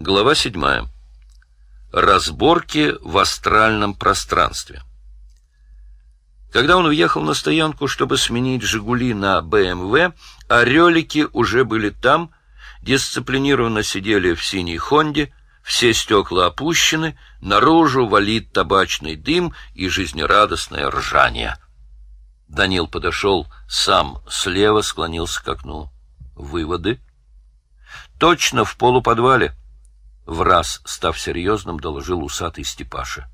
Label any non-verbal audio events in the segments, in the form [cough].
Глава 7. Разборки в астральном пространстве. Когда он въехал на стоянку, чтобы сменить «Жигули» на БМВ, орелики уже были там, дисциплинированно сидели в синей «Хонде», все стекла опущены, наружу валит табачный дым и жизнерадостное ржание. Данил подошел сам слева, склонился к окну. Выводы? Точно в полуподвале в раз, став серьезным, доложил усатый Степаша.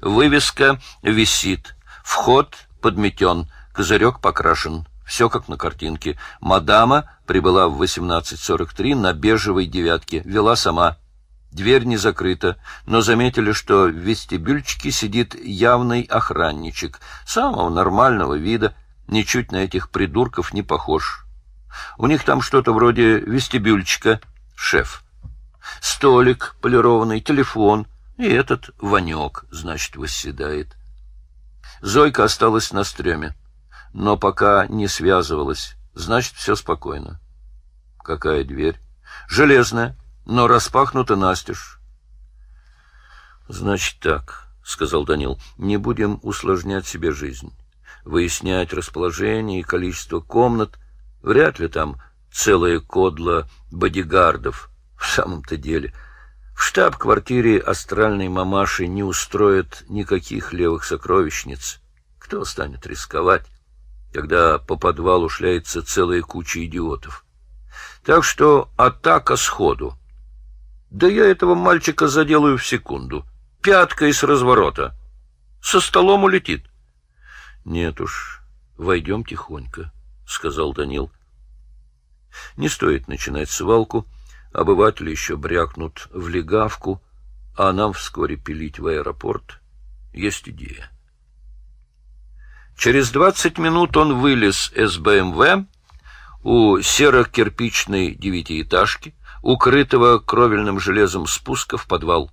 Вывеска висит, вход подметен, козырек покрашен. Все как на картинке. Мадама прибыла в 18.43 на бежевой девятке, вела сама. Дверь не закрыта, но заметили, что в вестибюльчике сидит явный охранничек, самого нормального вида, ничуть на этих придурков не похож. У них там что-то вроде вестибюльчика, шеф. Столик полированный, телефон, и этот Ванек, значит, восседает. Зойка осталась на стреме, но пока не связывалась, значит, все спокойно. Какая дверь? Железная, но распахнута настежь. Значит так, — сказал Данил, — не будем усложнять себе жизнь. Выяснять расположение и количество комнат. Вряд ли там целое кодло бодигардов. В самом-то деле, в штаб-квартире астральной мамаши не устроят никаких левых сокровищниц. Кто станет рисковать, когда по подвалу шляется целая куча идиотов? Так что атака сходу. Да я этого мальчика заделаю в секунду. Пяткой с разворота. Со столом улетит. — Нет уж, войдем тихонько, — сказал Данил. — Не стоит начинать свалку. — Обыватели еще брякнут в легавку, а нам вскоре пилить в аэропорт. Есть идея. Через двадцать минут он вылез из БМВ у серо-кирпичной девятиэтажки, укрытого кровельным железом спуска в подвал.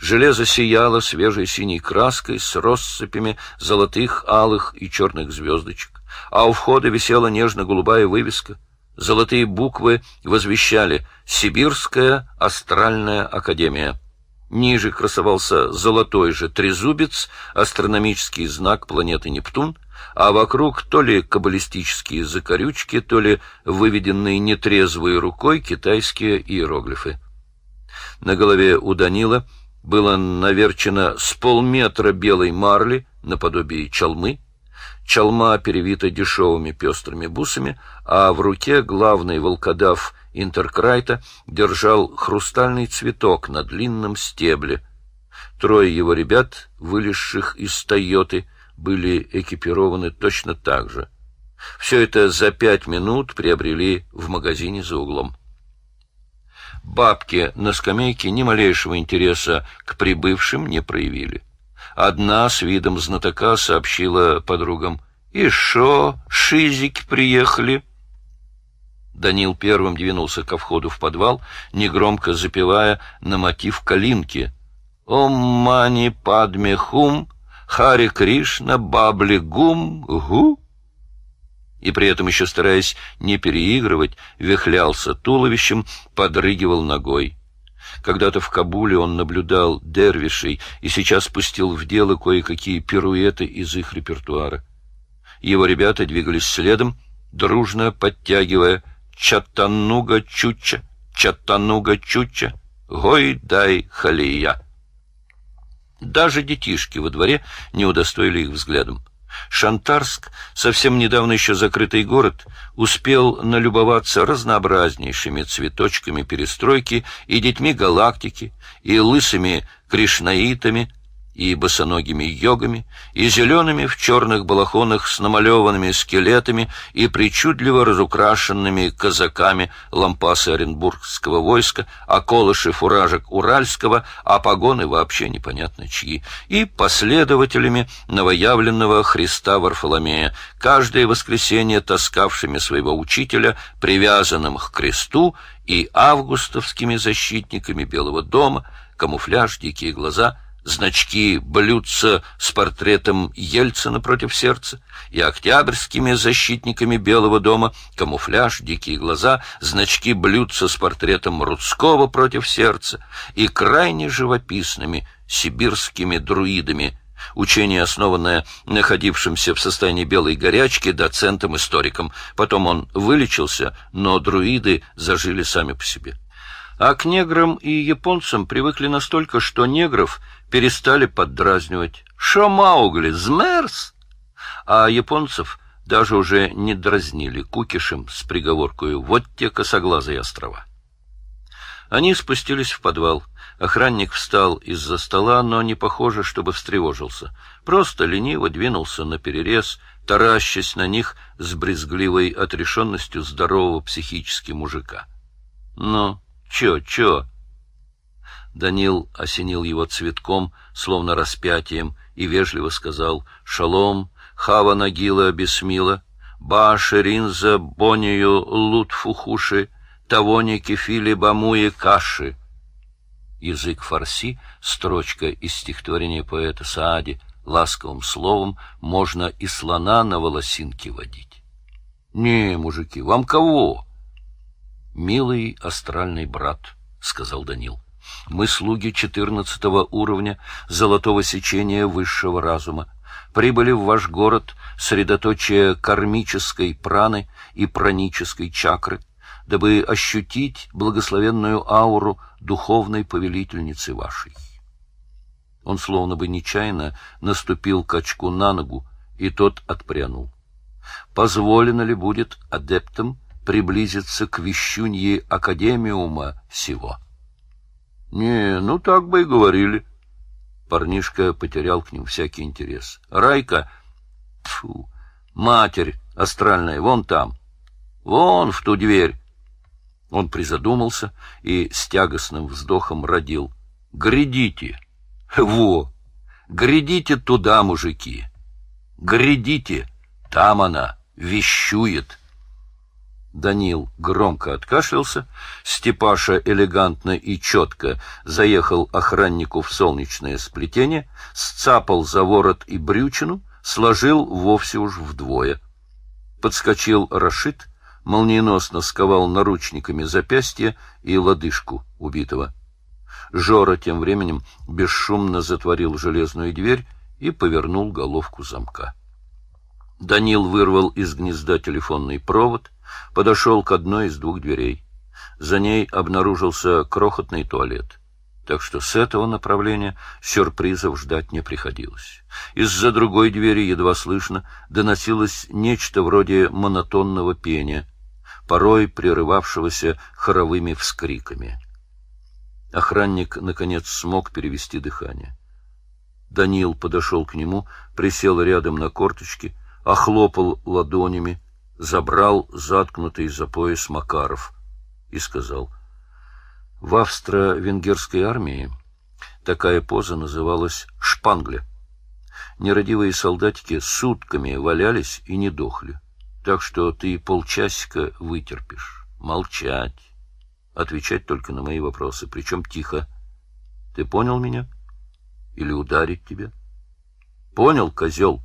Железо сияло свежей синей краской с россыпями золотых, алых и черных звездочек, а у входа висела нежно-голубая вывеска — Золотые буквы возвещали «Сибирская астральная академия». Ниже красовался золотой же трезубец, астрономический знак планеты Нептун, а вокруг то ли каббалистические закорючки, то ли выведенные нетрезвой рукой китайские иероглифы. На голове у Данила было наверчено с полметра белой марли, наподобие чалмы, Чалма перевита дешевыми пестрыми бусами, а в руке главный волкодав Интеркрайта держал хрустальный цветок на длинном стебле. Трое его ребят, вылезших из «Тойоты», были экипированы точно так же. Все это за пять минут приобрели в магазине за углом. Бабки на скамейке ни малейшего интереса к прибывшим не проявили. Одна с видом знатока сообщила подругам. «И шо, шизики приехали?» Данил первым двинулся ко входу в подвал, негромко запевая на мотив калинки. «Ом мани падме хум, Хари Кришна бабли гум гу» и при этом еще стараясь не переигрывать, вихлялся туловищем, подрыгивал ногой. Когда-то в Кабуле он наблюдал дервишей и сейчас спустил в дело кое-какие пируэты из их репертуара. Его ребята двигались следом, дружно подтягивая «Чаттануга чуча, чаттануга чуча, гой дай халия». Даже детишки во дворе не удостоили их взглядом. Шантарск, совсем недавно еще закрытый город, успел налюбоваться разнообразнейшими цветочками перестройки и детьми галактики, и лысыми кришнаитами, и босоногими йогами, и зелеными в черных балахонах с намалеванными скелетами и причудливо разукрашенными казаками лампасы Оренбургского войска, а колыши фуражек Уральского, а погоны вообще непонятно чьи, и последователями новоявленного Христа Варфоломея, каждое воскресенье таскавшими своего учителя, привязанным к кресту, и августовскими защитниками Белого дома, камуфляж, дикие глаза — значки блюдца с портретом Ельцина против сердца и октябрьскими защитниками Белого дома, камуфляж, дикие глаза, значки блюдца с портретом Рудского против сердца и крайне живописными сибирскими друидами, учение, основанное находившимся в состоянии белой горячки доцентом-историком. Потом он вылечился, но друиды зажили сами по себе. А к неграм и японцам привыкли настолько, что негров перестали поддразнивать. «Шо Маугли, змерз?» А японцев даже уже не дразнили кукишем с приговоркою «Вот те косоглазые острова». Они спустились в подвал. Охранник встал из-за стола, но не похоже, чтобы встревожился. Просто лениво двинулся на перерез, таращась на них с брезгливой отрешенностью здорового психически мужика. — Ну, Чё, чё? Данил осенил его цветком, словно распятием, и вежливо сказал «Шалом, хава нагила бесмила, ба шеринза бонию лутфухуши, тавони кефили бамуи каши». Язык фарси, строчка из стихотворения поэта Саади, ласковым словом можно и слона на волосинке водить. «Не, мужики, вам кого?» «Милый астральный брат», — сказал Данил, — «мы слуги четырнадцатого уровня золотого сечения высшего разума, прибыли в ваш город, средоточие кармической праны и пранической чакры, дабы ощутить благословенную ауру духовной повелительницы вашей». Он словно бы нечаянно наступил качку на ногу, и тот отпрянул. «Позволено ли будет адептам приблизиться к вещунье Академиума всего. — Не, ну так бы и говорили. Парнишка потерял к ним всякий интерес. — Райка, фу, матерь астральная, вон там, вон в ту дверь. Он призадумался и с тягостным вздохом родил. — Грядите! Во! Грядите туда, мужики! Грядите! Там она вещует! — Данил громко откашлялся, Степаша элегантно и четко заехал охраннику в солнечное сплетение, сцапал за ворот и брючину, сложил вовсе уж вдвое. Подскочил Рашид, молниеносно сковал наручниками запястье и лодыжку убитого. Жора тем временем бесшумно затворил железную дверь и повернул головку замка. Данил вырвал из гнезда телефонный провод, подошел к одной из двух дверей. За ней обнаружился крохотный туалет. Так что с этого направления сюрпризов ждать не приходилось. Из-за другой двери едва слышно доносилось нечто вроде монотонного пения, порой прерывавшегося хоровыми вскриками. Охранник, наконец, смог перевести дыхание. Данил подошел к нему, присел рядом на корточки, охлопал ладонями, забрал заткнутый за пояс Макаров и сказал, «В австро-венгерской армии такая поза называлась шпангля. Нерадивые солдатики сутками валялись и не дохли, так что ты полчасика вытерпишь. Молчать, отвечать только на мои вопросы, причем тихо. Ты понял меня? Или ударить тебя? Понял, козел?»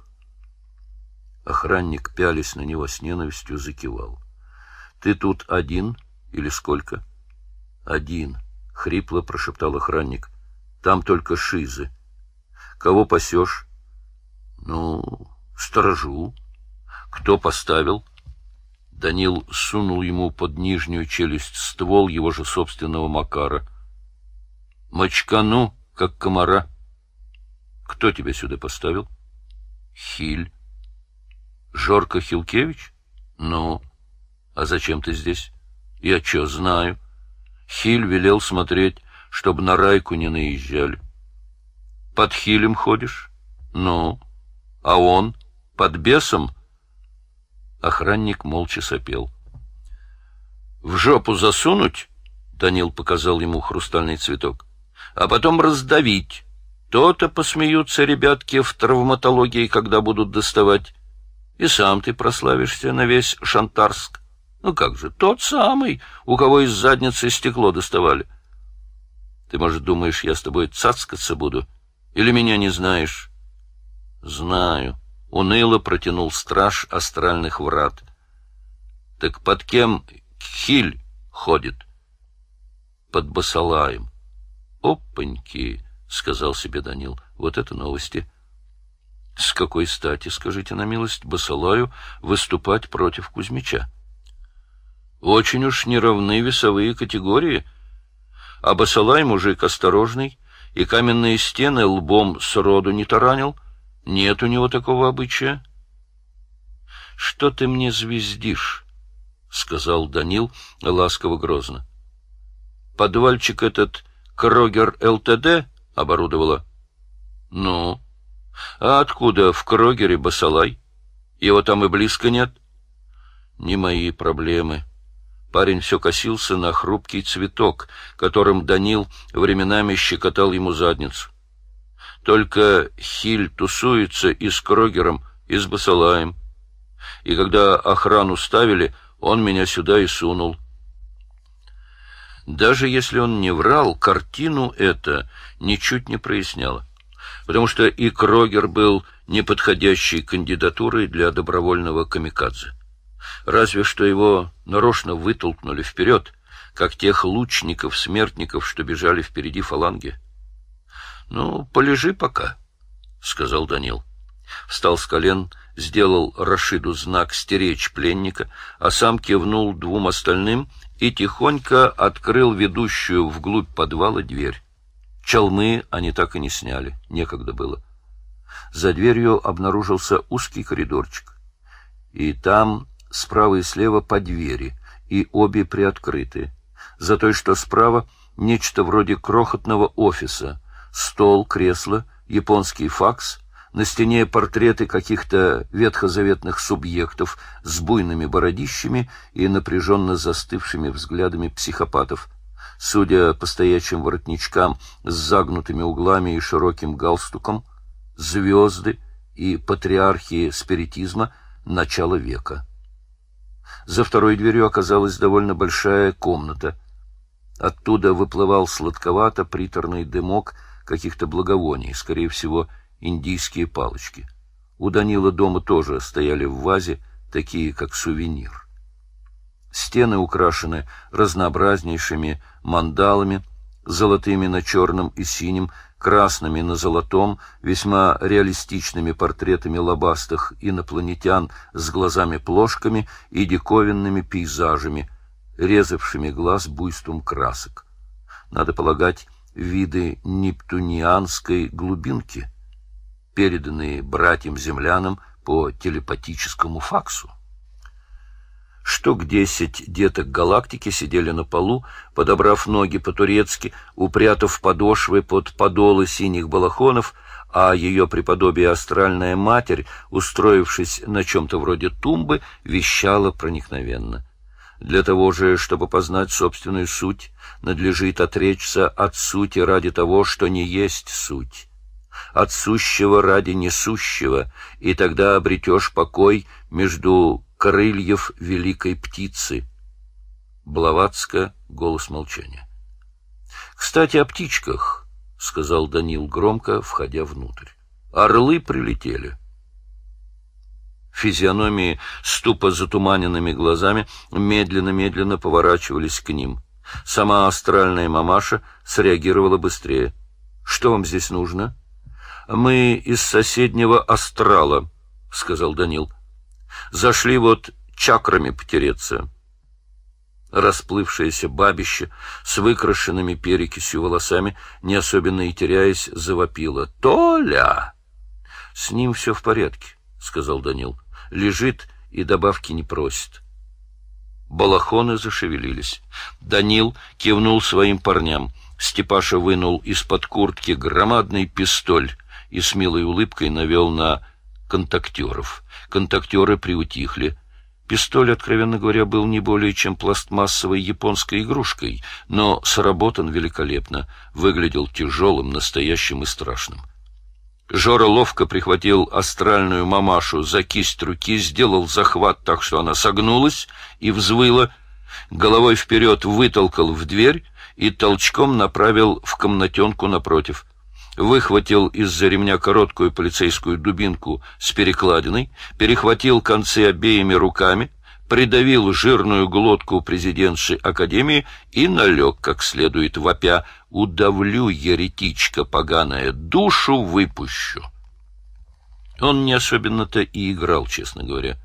Охранник, пялись на него с ненавистью, закивал. — Ты тут один или сколько? — Один, — хрипло прошептал охранник. — Там только шизы. — Кого пасешь? — Ну, сторожу. — Кто поставил? Данил сунул ему под нижнюю челюсть ствол его же собственного Макара. — Мочкану, как комара. — Кто тебя сюда поставил? — Хиль. Жорко Хилкевич? Ну, а зачем ты здесь? Я что, знаю. Хиль велел смотреть, чтобы на Райку не наезжали. Под Хилем ходишь? Ну, а он? Под бесом? Охранник молча сопел. В жопу засунуть? Данил показал ему хрустальный цветок. А потом раздавить. То-то посмеются ребятки в травматологии, когда будут доставать. И сам ты прославишься на весь Шантарск. Ну как же, тот самый, у кого из задницы стекло доставали. Ты, может, думаешь, я с тобой цацкаться буду? Или меня не знаешь? Знаю. Уныло протянул страж астральных врат. Так под кем Хиль ходит? Под Басалаем. Опаньки, сказал себе Данил. Вот это новости. С какой стати, скажите на милость, Басалаю выступать против Кузьмича? Очень уж неравны весовые категории. А Басалай мужик осторожный, и каменные стены лбом сроду не таранил. Нет у него такого обычая. — Что ты мне звездишь? — сказал Данил ласково-грозно. — Подвальчик этот Крогер ЛТД оборудовала? — Ну? А откуда в Крогере Басалай? Его там и близко нет. — Не мои проблемы. — Парень все косился на хрупкий цветок, которым Данил временами щекотал ему задницу. Только Хиль тусуется и с Крогером, и с Басалаем. И когда охрану ставили, он меня сюда и сунул. Даже если он не врал, картину это ничуть не проясняло, потому что и Крогер был неподходящей кандидатурой для добровольного камикадзе. Разве что его нарочно вытолкнули вперед, как тех лучников-смертников, что бежали впереди фаланги. — Ну, полежи пока, — сказал Данил. Встал с колен, сделал Рашиду знак «стеречь пленника», а сам кивнул двум остальным и тихонько открыл ведущую вглубь подвала дверь. Чалмы они так и не сняли, некогда было. За дверью обнаружился узкий коридорчик. И там справа и слева по двери, и обе приоткрыты. За той, что справа, нечто вроде крохотного офиса, стол, кресло, японский факс, на стене портреты каких-то ветхозаветных субъектов с буйными бородищами и напряженно застывшими взглядами психопатов. Судя по стоячим воротничкам с загнутыми углами и широким галстуком, звезды и патриархии спиритизма начала века. За второй дверью оказалась довольно большая комната. Оттуда выплывал сладковато-приторный дымок каких-то благовоний, скорее всего, индийские палочки. У Данила дома тоже стояли в вазе, такие как сувенир. Стены украшены разнообразнейшими мандалами, золотыми на черном и синим, красными на золотом, весьма реалистичными портретами лобастых инопланетян с глазами-плошками и диковинными пейзажами, резавшими глаз буйством красок. Надо полагать, виды нептунианской глубинки, переданные братьям-землянам по телепатическому факсу. Штук десять деток галактики сидели на полу, подобрав ноги по-турецки, упрятав подошвы под подолы синих балахонов, а ее преподобие астральная матерь, устроившись на чем-то вроде тумбы, вещала проникновенно. Для того же, чтобы познать собственную суть, надлежит отречься от сути ради того, что не есть суть. От сущего ради несущего, и тогда обретешь покой между крыльев великой птицы. Блаватска голос молчания. Кстати, о птичках, сказал Данил громко, входя внутрь. Орлы прилетели. Физиономии с тупо затуманенными глазами медленно-медленно поворачивались к ним. Сама астральная мамаша среагировала быстрее. Что вам здесь нужно? Мы из соседнего астрала, сказал Данил. Зашли вот чакрами потереться. Расплывшееся бабище с выкрашенными перекисью волосами, не особенно и теряясь, завопило. «Толя!» «С ним все в порядке», — сказал Данил. «Лежит и добавки не просит». Балахоны зашевелились. Данил кивнул своим парням. Степаша вынул из-под куртки громадный пистоль и с милой улыбкой навел на контактеров. Контактеры приутихли. Пистоль, откровенно говоря, был не более чем пластмассовой японской игрушкой, но сработан великолепно, выглядел тяжелым, настоящим и страшным. Жора ловко прихватил астральную мамашу за кисть руки, сделал захват так, что она согнулась и взвыла, головой вперед вытолкал в дверь и толчком направил в комнатенку напротив. Выхватил из-за ремня короткую полицейскую дубинку с перекладиной, перехватил концы обеими руками, придавил жирную глотку президентши Академии и налег как следует, вопя «Удавлю, еретичка поганая, душу выпущу». Он не особенно-то и играл, честно говоря.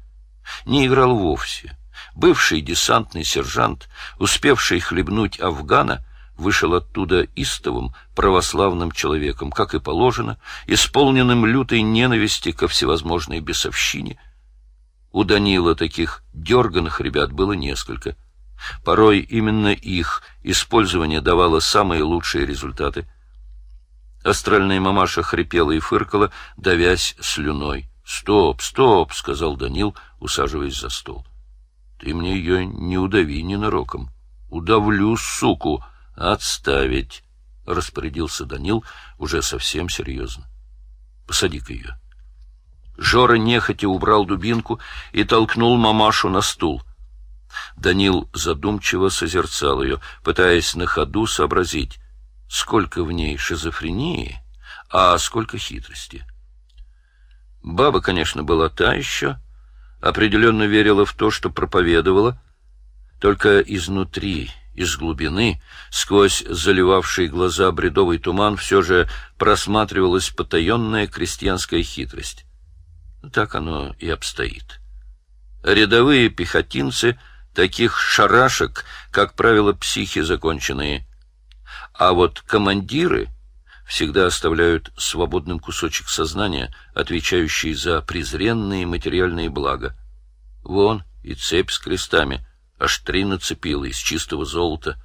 Не играл вовсе. Бывший десантный сержант, успевший хлебнуть Афгана, вышел оттуда истовым, православным человеком, как и положено, исполненным лютой ненависти ко всевозможной бесовщине. У Данила таких дерганых ребят было несколько. Порой именно их использование давало самые лучшие результаты. Астральная мамаша хрипела и фыркала, давясь слюной. «Стоп, стоп!» — сказал Данил, усаживаясь за стол. «Ты мне ее не удави ненароком. Удавлю, суку! Отставить!» — распорядился Данил уже совсем серьезно. «Посади-ка ее». Жора нехотя убрал дубинку и толкнул мамашу на стул. Данил задумчиво созерцал ее, пытаясь на ходу сообразить, сколько в ней шизофрении, а сколько хитрости. Баба, конечно, была та еще, определенно верила в то, что проповедовала, только изнутри, из глубины, сквозь заливавший глаза бредовый туман, все же просматривалась потаенная крестьянская хитрость. Так оно и обстоит. Рядовые пехотинцы таких шарашек, как правило, психи законченные, а вот командиры всегда оставляют свободным кусочек сознания, отвечающий за презренные материальные блага. Вон и цепь с крестами, аж три нацепила из чистого золота.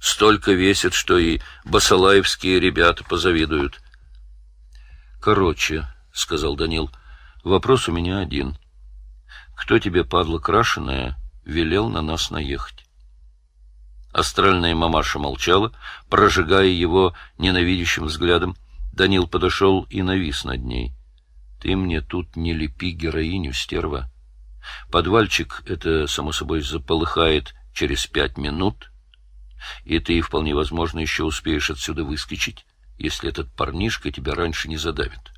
Столько весит, что и басалаевские ребята позавидуют. — Короче, — сказал Данил, — вопрос у меня один. Кто тебе, падла крашеная, велел на нас наехать? Астральная мамаша молчала, прожигая его ненавидящим взглядом. Данил подошел и навис над ней. — Ты мне тут не лепи героиню, стерва. Подвальчик это, само собой, заполыхает через пять минут, и ты, вполне возможно, еще успеешь отсюда выскочить, если этот парнишка тебя раньше не задавит.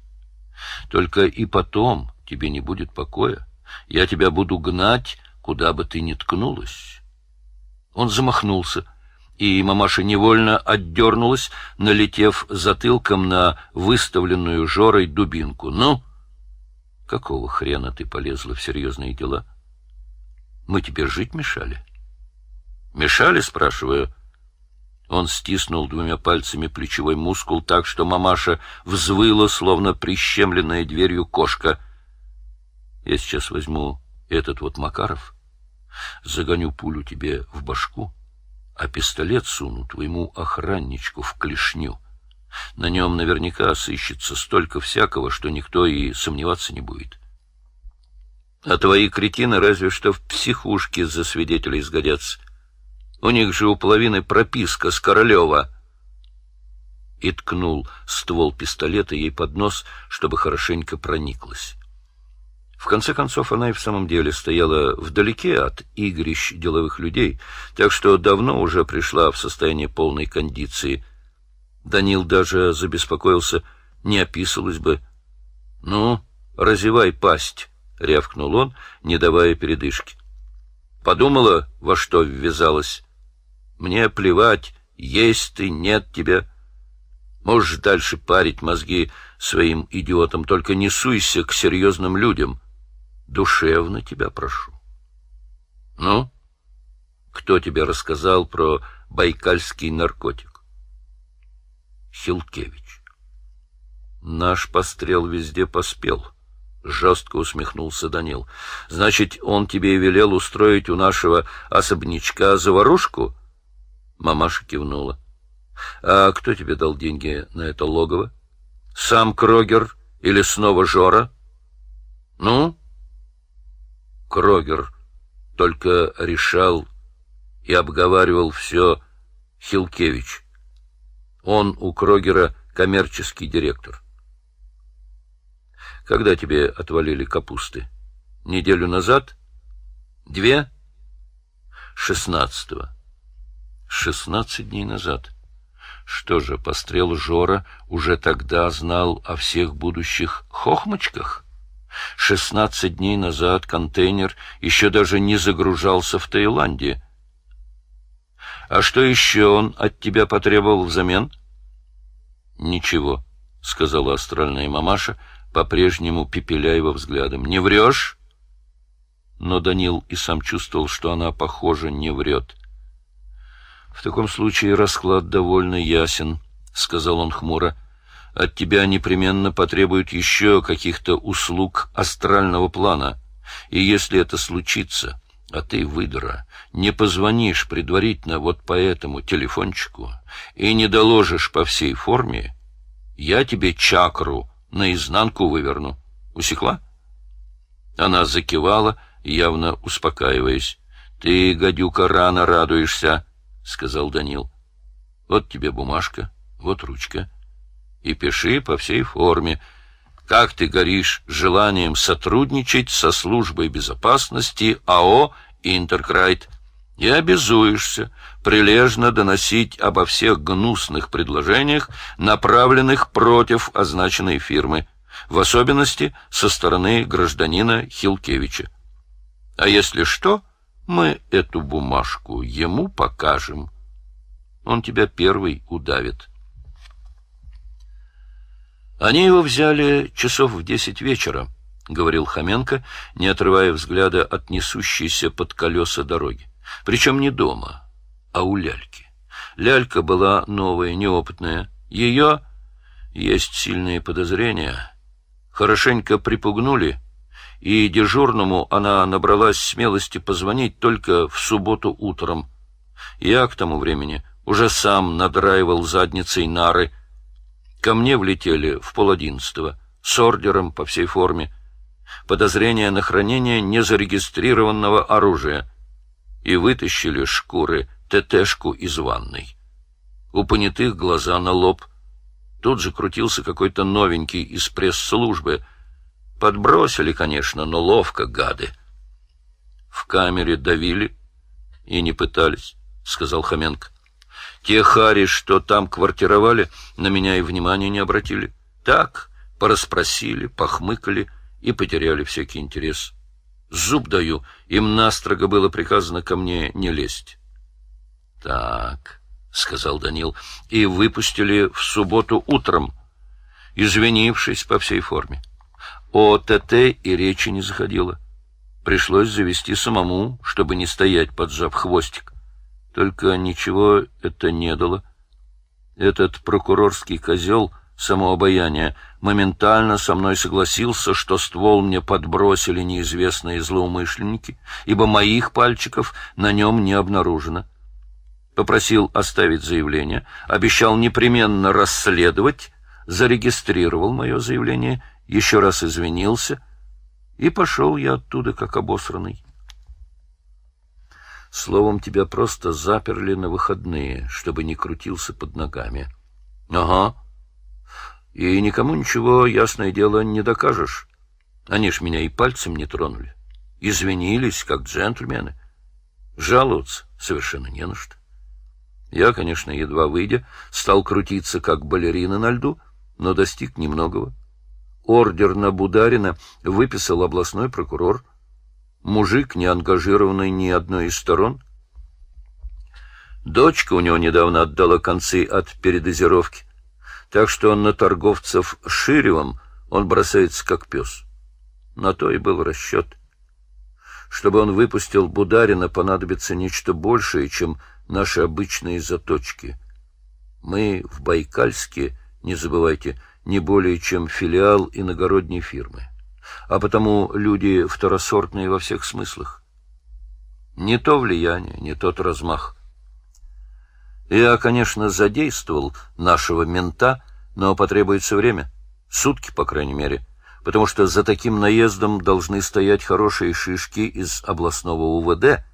Только и потом тебе не будет покоя. Я тебя буду гнать, куда бы ты ни ткнулась. Он замахнулся, и мамаша невольно отдернулась, налетев затылком на выставленную Жорой дубинку. «Ну, какого хрена ты полезла в серьезные дела? Мы тебе жить мешали?» «Мешали?» — спрашиваю. Он стиснул двумя пальцами плечевой мускул так, что мамаша взвыла, словно прищемленная дверью кошка. «Я сейчас возьму этот вот Макаров» загоню пулю тебе в башку, а пистолет суну твоему охранничку в клешню. На нем наверняка сыщется столько всякого, что никто и сомневаться не будет. А твои кретины разве что в психушке за свидетелей сгодятся. У них же у половины прописка с Королева. И ткнул ствол пистолета ей под нос, чтобы хорошенько прониклась. В конце концов, она и в самом деле стояла вдалеке от игрищ деловых людей, так что давно уже пришла в состояние полной кондиции. Данил даже забеспокоился, не описалась бы. — Ну, разевай пасть, — рявкнул он, не давая передышки. — Подумала, во что ввязалась? Мне плевать, есть ты, нет тебя. Можешь дальше парить мозги своим идиотам, только не суйся к серьезным людям. — Душевно тебя прошу. Ну, кто тебе рассказал про байкальский наркотик? Хилкевич. Наш пострел везде поспел. Жестко усмехнулся Данил. Значит, он тебе велел устроить у нашего особнячка заварушку? Мамаша кивнула. А кто тебе дал деньги на это логово? Сам Крогер или снова Жора? Ну, Крогер только решал и обговаривал все Хилкевич. Он у Крогера коммерческий директор. Когда тебе отвалили капусты? Неделю назад? Две? Шестнадцатого. Шестнадцать дней назад. Что же, пострел Жора уже тогда знал о всех будущих хохмочках? Шестнадцать дней назад контейнер еще даже не загружался в Таиланде. А что еще он от тебя потребовал взамен? — Ничего, — сказала астральная мамаша, по-прежнему пепеля его взглядом. — Не врешь? Но Данил и сам чувствовал, что она, похоже, не врет. — В таком случае расклад довольно ясен, — сказал он хмуро. — От тебя непременно потребуют еще каких-то услуг астрального плана. И если это случится, а ты, выдра, не позвонишь предварительно вот по этому телефончику и не доложишь по всей форме, я тебе чакру наизнанку выверну. Усекла? Она закивала, явно успокаиваясь. — Ты, гадюка, рано радуешься, — сказал Данил. — Вот тебе бумажка, вот ручка. И пиши по всей форме, как ты горишь желанием сотрудничать со службой безопасности АО «Интеркрайт», и обязуешься прилежно доносить обо всех гнусных предложениях, направленных против означенной фирмы, в особенности со стороны гражданина Хилкевича. А если что, мы эту бумажку ему покажем. Он тебя первый удавит. Они его взяли часов в десять вечера, — говорил Хоменко, не отрывая взгляда от несущейся под колеса дороги. Причем не дома, а у ляльки. Лялька была новая, неопытная. Ее есть сильные подозрения. Хорошенько припугнули, и дежурному она набралась смелости позвонить только в субботу утром. Я к тому времени уже сам надраивал задницей нары. Ко мне влетели в полодиннадцатого, с ордером по всей форме. Подозрение на хранение незарегистрированного оружия — и вытащили шкуры ТТшку из ванной. У понятых глаза на лоб. Тут же крутился какой-то новенький из пресс-службы. Подбросили, конечно, но ловко, гады. В камере давили и не пытались, — сказал Хоменко. Те хари, что там квартировали, на меня и внимания не обратили. Так, порасспросили, похмыкали и потеряли всякий интерес. Зуб даю, им настрого было приказано ко мне не лезть. — Так, — сказал Данил, — и выпустили в субботу утром, извинившись по всей форме. О ТТ и речи не заходило. Пришлось завести самому, чтобы не стоять, поджав хвостик. Только ничего это не дало. Этот прокурорский козел — самообаяния, моментально со мной согласился, что ствол мне подбросили неизвестные злоумышленники, ибо моих пальчиков на нем не обнаружено. Попросил оставить заявление, обещал непременно расследовать, зарегистрировал мое заявление, еще раз извинился, и пошел я оттуда как обосранный. Словом, тебя просто заперли на выходные, чтобы не крутился под ногами. — Ага, и никому ничего, ясное дело, не докажешь. Они ж меня и пальцем не тронули. Извинились, как джентльмены. Жаловаться совершенно не на что. Я, конечно, едва выйдя, стал крутиться, как балерина на льду, но достиг немногого. Ордер на Бударина выписал областной прокурор. Мужик, не ангажированный ни одной из сторон. Дочка у него недавно отдала концы от передозировки так что на торговцев ширевом он бросается как пес. На то и был расчет. Чтобы он выпустил Бударина, понадобится нечто большее, чем наши обычные заточки. Мы в Байкальске, не забывайте, не более чем филиал иногородней фирмы, а потому люди второсортные во всех смыслах. Не то влияние, не тот размах. Я, конечно, задействовал нашего мента, но потребуется время. Сутки, по крайней мере. Потому что за таким наездом должны стоять хорошие шишки из областного УВД,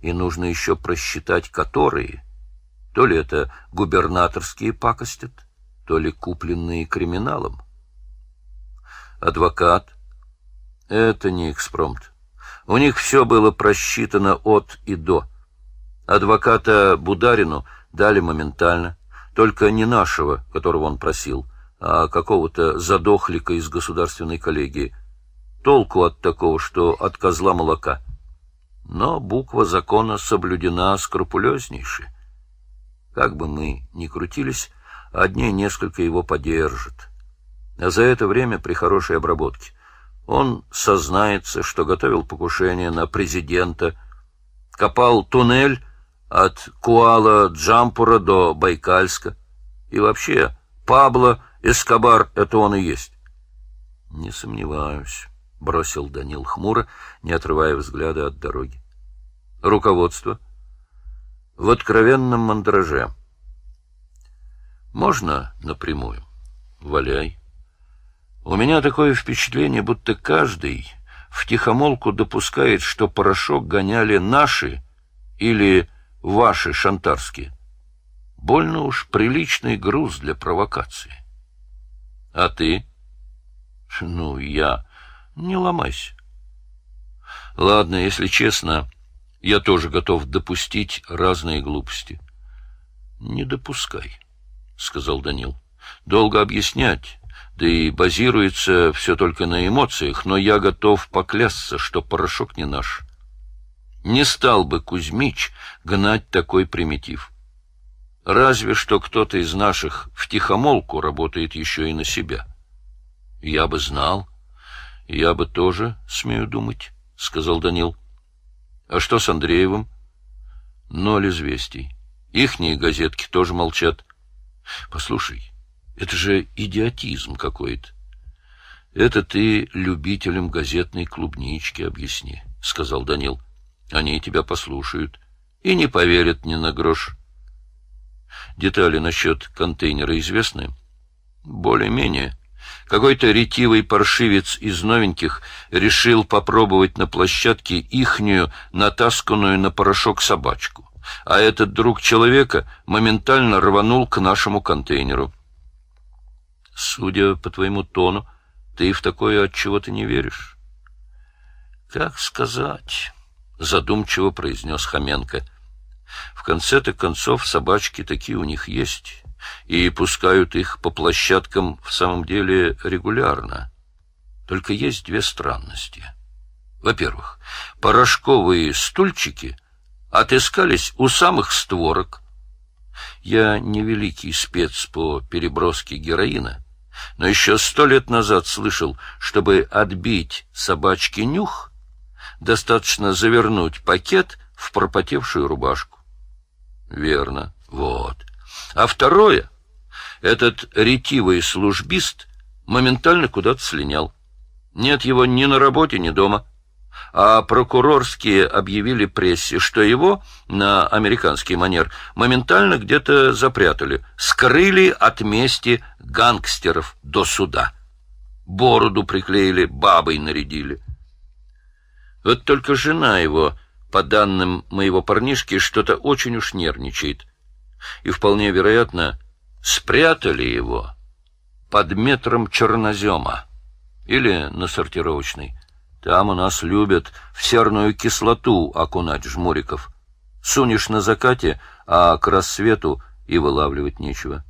и нужно еще просчитать которые. То ли это губернаторские пакостят, то ли купленные криминалом. Адвокат — это не экспромт. У них все было просчитано от и до. Адвоката Бударину дали моментально, Только не нашего, которого он просил, а какого-то задохлика из государственной коллегии. Толку от такого, что от козла молока. Но буква закона соблюдена скрупулезнейше. Как бы мы ни крутились, одни несколько его подержат. А за это время при хорошей обработке он сознается, что готовил покушение на президента, копал туннель от Куала-Джампура до Байкальска. И вообще, Пабло Эскобар — это он и есть. — Не сомневаюсь, — бросил Данил хмуро, не отрывая взгляда от дороги. — Руководство? — В откровенном мандраже. — Можно напрямую? — Валяй. У меня такое впечатление, будто каждый втихомолку допускает, что порошок гоняли наши или ваши шантарские. Больно уж приличный груз для провокации. А ты? Ну, я... Не ломайся. Ладно, если честно, я тоже готов допустить разные глупости. Не допускай, — сказал Данил. Долго объяснять, да и базируется все только на эмоциях, но я готов поклясться, что порошок не наш. Не стал бы Кузьмич гнать такой примитив. Разве что кто-то из наших в тихомолку работает еще и на себя. Я бы знал. Я бы тоже, смею думать, — сказал Данил. А что с Андреевым? Ноль известий. Ихние газетки тоже молчат. Послушай, это же идиотизм какой-то. Это ты любителям газетной клубнички объясни, — сказал Данил. Они тебя послушают и не поверят ни на грош. Детали насчет контейнера известны? Более-менее. Какой-то ретивый паршивец из новеньких решил попробовать на площадке ихнюю натасканную на порошок собачку, а этот друг человека моментально рванул к нашему контейнеру. Судя по твоему тону, ты в такое от чего-то не веришь. Как сказать? Задумчиво произнес Хоменко. В конце-то концов собачки такие у них есть, и пускают их по площадкам в самом деле регулярно. Только есть две странности. Во-первых, порошковые стульчики отыскались у самых створок. Я не великий спец по переброске героина, но еще сто лет назад слышал, чтобы отбить собачке нюх, достаточно завернуть пакет в пропотевшую рубашку. Верно, вот. А второе, этот ретивый службист моментально куда-то слинял. Нет его ни на работе, ни дома. А прокурорские объявили прессе, что его на американский манер моментально где-то запрятали, скрыли от мести гангстеров до суда. Бороду приклеили, бабой нарядили. Вот только жена его, по данным моего парнишки, что-то очень уж нервничает. И вполне вероятно, спрятали его под метром чернозема или на сортировочной. Там у нас любят в серную кислоту окунать жмуриков. Сунешь на закате, а к рассвету и вылавливать нечего.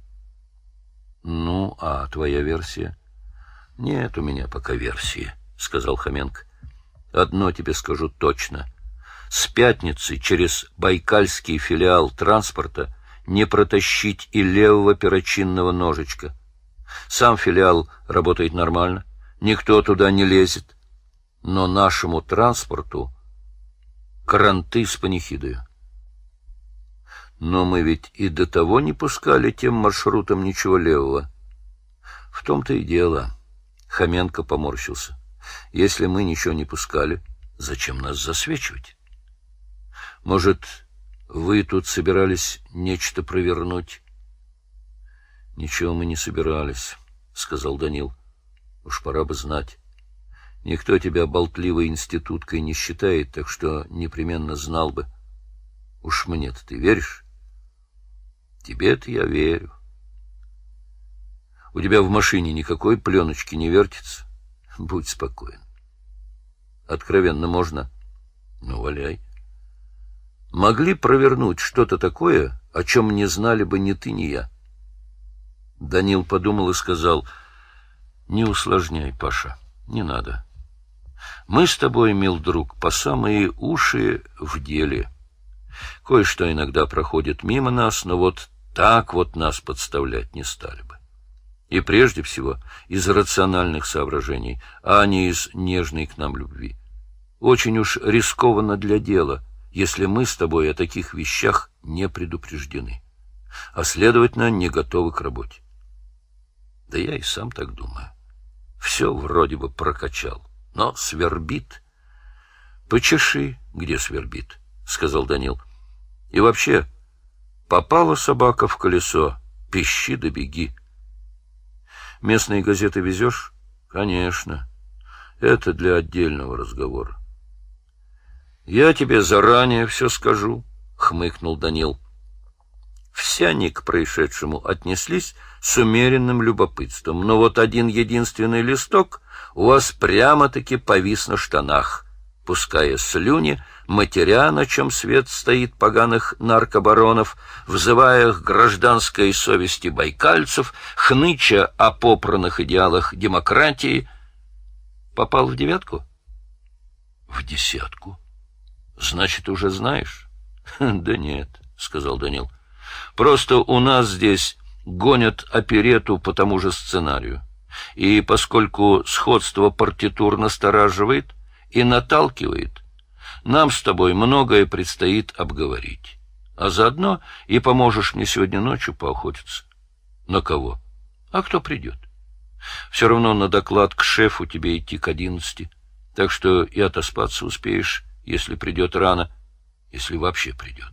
Ну, а твоя версия? Нет у меня пока версии, сказал Хоменко. Одно тебе скажу точно. С пятницы через байкальский филиал транспорта не протащить и левого перочинного ножичка. Сам филиал работает нормально, никто туда не лезет. Но нашему транспорту кранты с панихидою. Но мы ведь и до того не пускали тем маршрутом ничего левого. В том-то и дело. Хоменко поморщился. Если мы ничего не пускали, зачем нас засвечивать? Может, вы тут собирались нечто провернуть? Ничего мы не собирались, сказал Данил. Уж пора бы знать. Никто тебя болтливой институткой не считает, так что непременно знал бы. Уж мне-то ты веришь? Тебе-то я верю. У тебя в машине никакой пленочки не вертится? [laughs] Будь спокоен. Откровенно можно? Ну, валяй. Могли провернуть что-то такое, о чем не знали бы ни ты, ни я. Данил подумал и сказал, «Не усложняй, Паша, не надо. Мы с тобой, мил друг, по самые уши в деле. Кое-что иногда проходит мимо нас, но вот так вот нас подставлять не стали. И прежде всего из рациональных соображений, а не из нежной к нам любви. Очень уж рискованно для дела, если мы с тобой о таких вещах не предупреждены, а, следовательно, не готовы к работе. Да я и сам так думаю. Все вроде бы прокачал, но свербит. Почеши, где свербит, — сказал Данил. И вообще, попала собака в колесо, пищи да беги. Местные газеты везешь? Конечно. Это для отдельного разговора. Я тебе заранее все скажу, — хмыкнул Данил. Все они к происшедшему отнеслись с умеренным любопытством, но вот один единственный листок у вас прямо-таки повис на штанах, пуская слюни, матеря, на чем свет стоит поганых наркобаронов, взывая к гражданской совести байкальцев, хныча о попранных идеалах демократии. Попал в девятку? В десятку. Значит, уже знаешь? [laughs] Да нет, сказал Данил. Просто у нас здесь гонят оперету по тому же сценарию. И поскольку сходство партитур настораживает и наталкивает, нам с тобой многое предстоит обговорить. А заодно и поможешь мне сегодня ночью поохотиться. На кого? А кто придет? Все равно на доклад к шефу тебе идти к одиннадцати, так что и отоспаться успеешь, если придет рано, если вообще придет.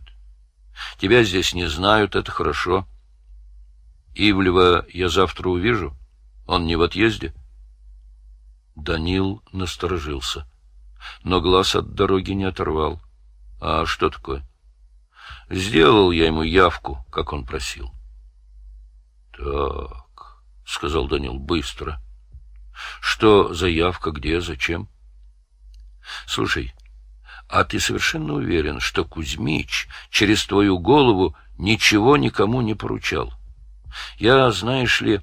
Тебя здесь не знают, это хорошо. Ивлева я завтра увижу. Он не в отъезде. Данил насторожился, но глаз от дороги не оторвал. А что такое? Сделал я ему явку, как он просил. Так, сказал Данил быстро. Что за явка, где, зачем? Слушай, а ты совершенно уверен, что Кузьмич через твою голову ничего никому не поручал? Я, знаешь ли,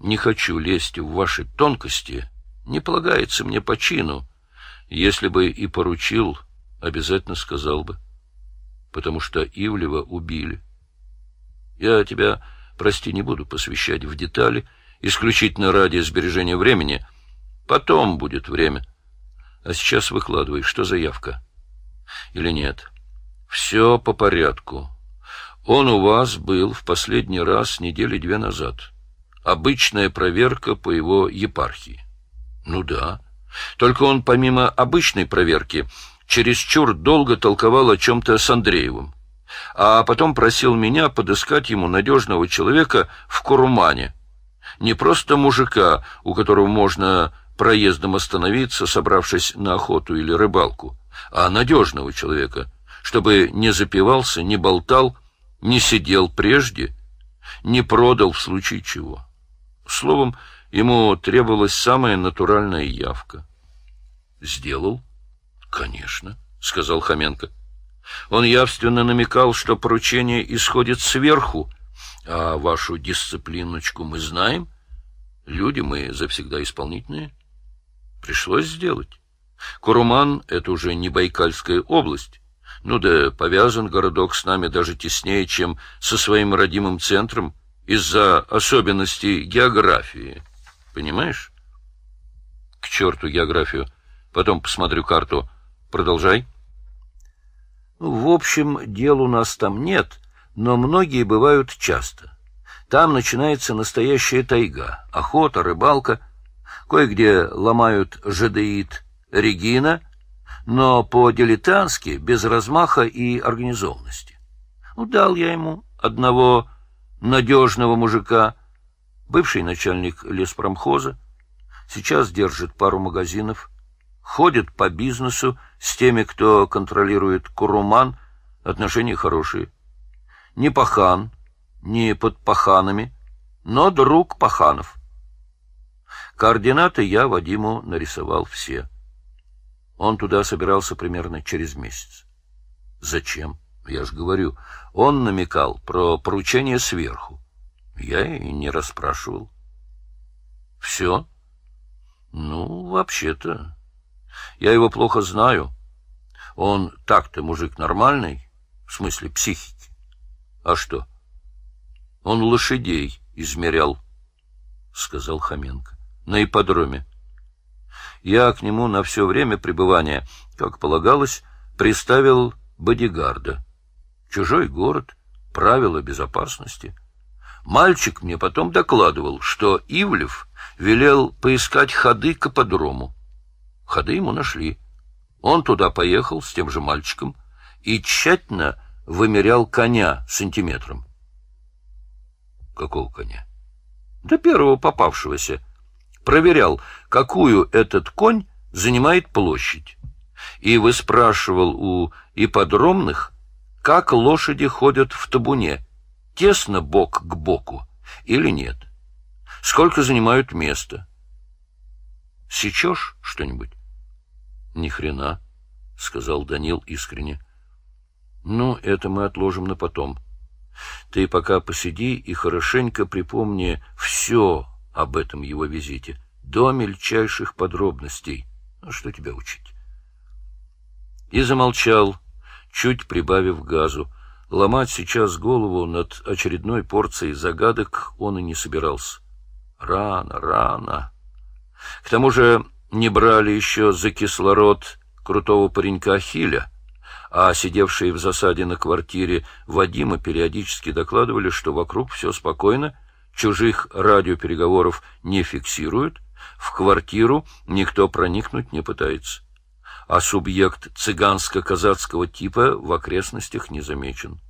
не хочу лезть в ваши тонкости, не полагается мне по чину. Если бы и поручил, обязательно сказал бы, потому что Ивлева убили. Я тебя, прости, не буду посвящать в детали, исключительно ради сбережения времени. Потом будет время. А сейчас выкладывай, что за явка? или нет? Все по порядку. Он у вас был в последний раз недели две назад. Обычная проверка по его епархии. Ну да. Только он помимо обычной проверки чересчур долго толковал о чем-то с Андреевым. А потом просил меня подыскать ему надежного человека в Курумане. Не просто мужика, у которого можно проездом остановиться, собравшись на охоту или рыбалку, а надежного человека, чтобы не запивался, не болтал, не сидел прежде, не продал в случае чего. Словом, ему требовалась самая натуральная явка. «Сделал?» «Конечно», — сказал Хоменко. Он явственно намекал, что поручение исходит сверху, а вашу дисциплиночку мы знаем. Люди мы завсегда исполнительные. Пришлось сделать. Куруман — это уже не Байкальская область. Ну да повязан городок с нами даже теснее, чем со своим родимым центром из-за особенностей географии. Понимаешь? К черту географию. Потом посмотрю карту. Продолжай. Ну, в общем, дел у нас там нет, но многие бывают часто. Там начинается настоящая тайга, охота, рыбалка. Кое-где ломают жадеид, Регина, но по-дилетантски, без размаха и организованности. Ну, дал я ему одного надежного мужика, бывший начальник леспромхоза, сейчас держит пару магазинов, ходит по бизнесу с теми, кто контролирует Куруман, отношения хорошие. Не пахан, не под паханами, но друг паханов. Координаты я Вадиму нарисовал все. Он туда собирался примерно через месяц. Зачем? Я же говорю, он намекал про поручение сверху. Я и не расспрашивал. Все? Ну, вообще-то. Я его плохо знаю. Он так-то мужик нормальный, в смысле психики. А что? Он лошадей измерял, сказал Хоменко, на ипподроме. Я к нему на все время пребывания, как полагалось, приставил бодигарда. Чужой город, правила безопасности. Мальчик мне потом докладывал, что Ивлев велел поискать ходы к ипподрому. Ходы ему нашли. Он туда поехал с тем же мальчиком и тщательно вымерял коня сантиметром. Какого коня? Да первого попавшегося. Проверял, какую этот конь занимает площадь. И выспрашивал у ипподромных, как лошади ходят в табуне, тесно бок к боку или нет. Сколько занимают место. Сечешь что-нибудь? Ни хрена, сказал Данил искренне. Ну, это мы отложим на потом. Ты пока посиди и хорошенько припомни все об этом его визите, до мельчайших подробностей. Ну, что тебя учить? И замолчал, чуть прибавив газу. Ломать сейчас голову над очередной порцией загадок он и не собирался. Рано, рано. К тому же не брали еще за кислород крутого паренька Хиля, а сидевшие в засаде на квартире Вадима периодически докладывали, что вокруг все спокойно, чужих радиопереговоров не фиксируют, в квартиру никто проникнуть не пытается, а субъект цыганско-казацкого типа в окрестностях не замечен.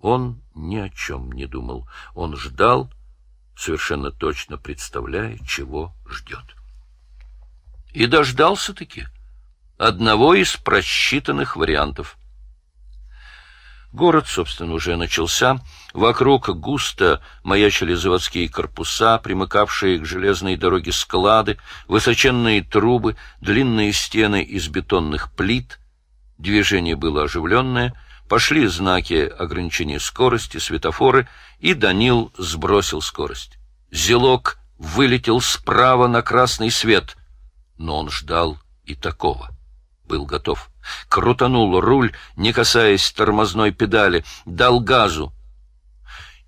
Он ни о чем не думал, он ждал, совершенно точно представляя, чего ждет. И дождался-таки одного из просчитанных вариантов. Город, собственно, уже начался. Вокруг густо маячили заводские корпуса, примыкавшие к железной дороге склады, высоченные трубы, длинные стены из бетонных плит. Движение было оживленное, пошли знаки ограничения скорости, светофоры, и Данил сбросил скорость. Зелок вылетел справа на красный свет, но он ждал и такого. Был готов. Крутанул руль, не касаясь тормозной педали, дал газу.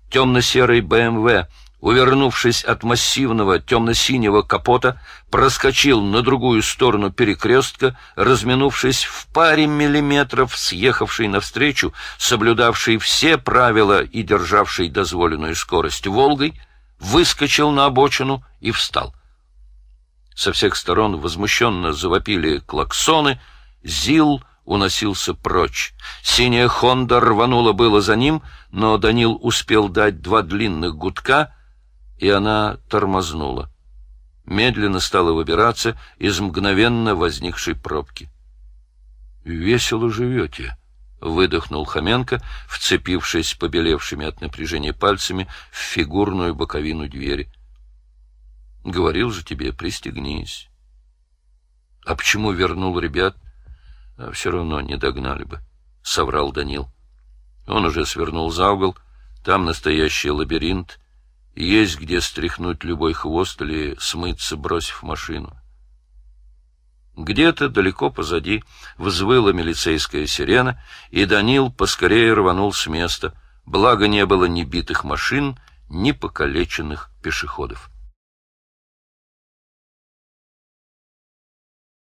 Темно-серый БМВ, увернувшись от массивного темно-синего капота, проскочил на другую сторону перекрестка, разминувшись в паре миллиметров съехавший навстречу, соблюдавший все правила и державший дозволенную скорость «Волгой», выскочил на обочину и встал. Со всех сторон возмущенно завопили клаксоны, Зил уносился прочь. Синяя «Хонда» рванула было за ним, но Данил успел дать два длинных гудка, и она тормознула. Медленно стала выбираться из мгновенно возникшей пробки. «Весело живете», — выдохнул Хоменко, вцепившись побелевшими от напряжения пальцами в фигурную боковину двери. Говорил же тебе, пристегнись. А почему вернул ребят? А все равно не догнали бы, — соврал Данил. Он уже свернул за угол, там настоящий лабиринт, есть где стряхнуть любой хвост или смыться, бросив машину. Где-то далеко позади взвыла милицейская сирена, и Данил поскорее рванул с места, благо не было ни битых машин, ни покалеченных пешеходов.